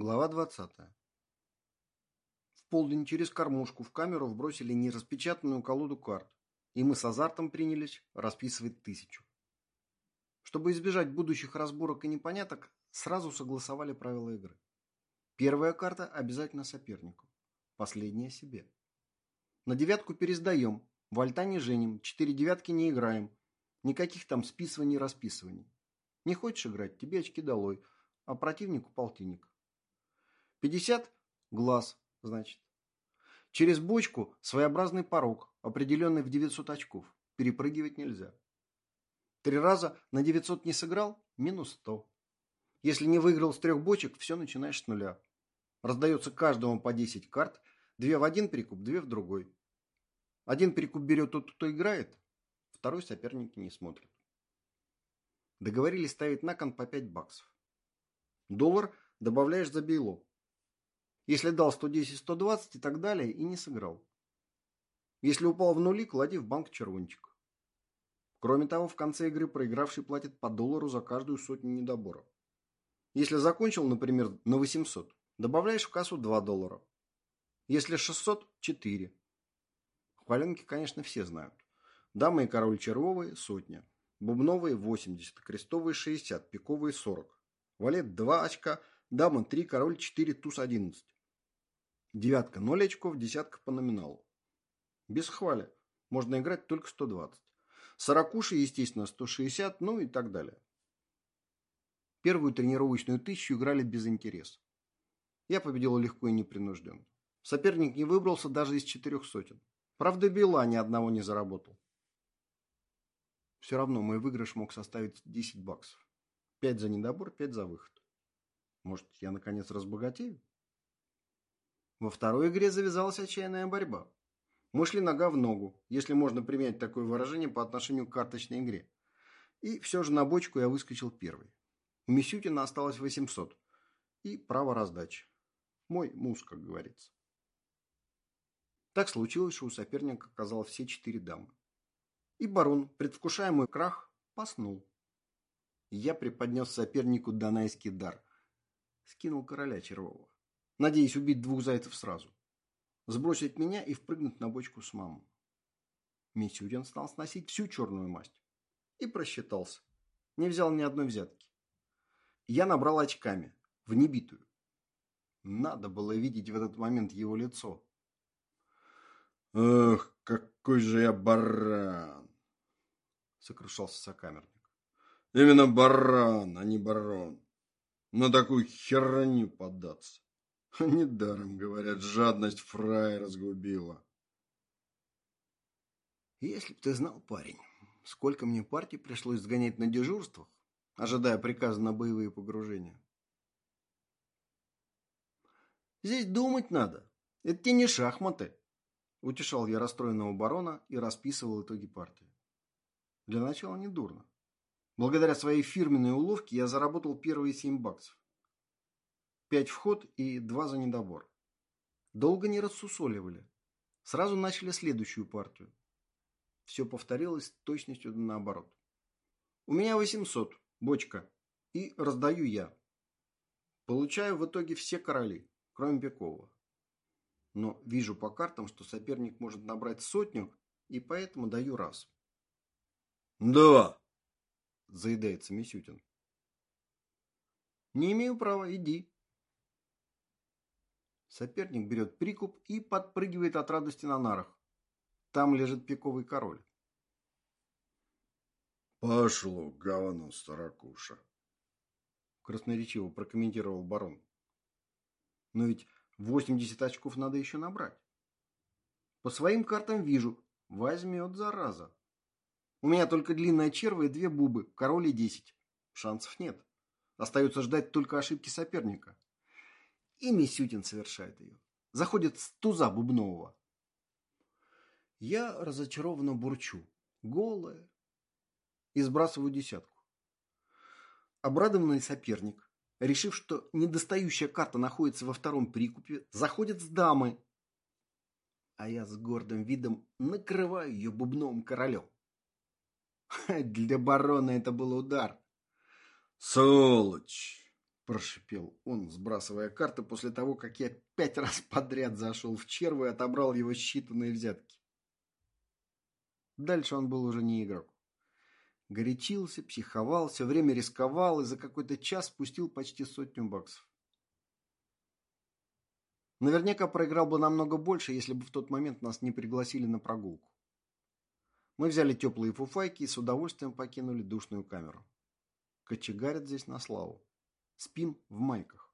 Глава 20. В полдень через кормушку в камеру вбросили нераспечатанную колоду карт, и мы с азартом принялись расписывать тысячу. Чтобы избежать будущих разборок и непоняток, сразу согласовали правила игры. Первая карта обязательно сопернику, последняя себе. На девятку пересдаем, в альта не женим, четыре девятки не играем, никаких там списываний и расписываний. Не хочешь играть, тебе очки долой, а противнику полтинник. 50 – глаз, значит. Через бочку своеобразный порог, определенный в 900 очков. Перепрыгивать нельзя. Три раза на 900 не сыграл – минус 100. Если не выиграл с трех бочек, все начинаешь с нуля. Раздается каждому по 10 карт, две в один перекуп, две в другой. Один перекуп берет тот, кто играет, второй соперники не смотрят. Договорились ставить на кон по 5 баксов. Доллар добавляешь за бейло. Если дал 110-120 и так далее, и не сыграл. Если упал в нули, клади в банк червончик. Кроме того, в конце игры проигравший платит по доллару за каждую сотню недобора. Если закончил, например, на 800, добавляешь в кассу 2 доллара. Если 600 – 4. Хваленки, конечно, все знают. Дамы и король червовые – сотня. Бубновые – 80, крестовые – 60, пиковые – 40. Валет – 2 очка, дама – 3, король – 4, туз – 11. Девятка 0 очков, десятка по номиналу. Без хвали. Можно играть только 120. Сорокуши, естественно, 160, ну и так далее. Первую тренировочную тысячу играли без интереса. Я победил легко и непринужденно. Соперник не выбрался даже из четырех сотен. Правда, Бела ни одного не заработал. Все равно мой выигрыш мог составить 10 баксов. 5 за недобор, 5 за выход. Может, я наконец разбогатею? Во второй игре завязалась отчаянная борьба. Мы шли нога в ногу, если можно применять такое выражение по отношению к карточной игре. И все же на бочку я выскочил первый. У Мисютина осталось 800. И право раздачи. Мой муж, как говорится. Так случилось, что у соперника оказалось все четыре дамы. И барон, предвкушая мой крах, поснул. Я преподнес сопернику донайский дар. Скинул короля червового надеясь убить двух зайцев сразу. Сбросить меня и впрыгнуть на бочку с мамой. Мисюрин стал сносить всю черную масть. И просчитался. Не взял ни одной взятки. Я набрал очками. В небитую. Надо было видеть в этот момент его лицо. «Эх, какой же я баран!» Сокрушался сокамерник. «Именно баран, а не барон. На такую херню податься. Недаром, говорят, жадность фрая разгубила. Если б ты знал, парень, сколько мне партий пришлось сгонять на дежурствах, ожидая приказа на боевые погружения. Здесь думать надо. Это те не шахматы. Утешал я расстроенного барона и расписывал итоги партии. Для начала не дурно. Благодаря своей фирменной уловке я заработал первые семь баксов. Пять вход и два за недобор. Долго не рассусоливали. Сразу начали следующую партию. Все повторилось точностью наоборот. У меня 800, бочка, и раздаю я. Получаю в итоге все короли, кроме Пекова. Но вижу по картам, что соперник может набрать сотню, и поэтому даю раз. «Да!» – заедается Мисютин. «Не имею права, иди», Соперник берет прикуп и подпрыгивает от радости на нарах. Там лежит пиковый король. «Пошло, говно, старокуша!» Красноречиво прокомментировал барон. «Но ведь 80 очков надо еще набрать. По своим картам вижу, возьмет зараза. У меня только длинная черва и две бубы, король и 10. Шансов нет. Остается ждать только ошибки соперника и Мисютин совершает ее. Заходит с туза Бубнового. Я разочарованно бурчу. Голая. И сбрасываю десятку. Обрадованный соперник, решив, что недостающая карта находится во втором прикупе, заходит с дамой. А я с гордым видом накрываю ее бубновым королем. Для барона это был удар. Сволочь! Прошипел он, сбрасывая карты после того, как я пять раз подряд зашел в черву и отобрал его считанные взятки. Дальше он был уже не игрок. Горячился, психовал, все время рисковал и за какой-то час спустил почти сотню баксов. Наверняка проиграл бы намного больше, если бы в тот момент нас не пригласили на прогулку. Мы взяли теплые фуфайки и с удовольствием покинули душную камеру. Кочегарят здесь на славу. Спим в майках.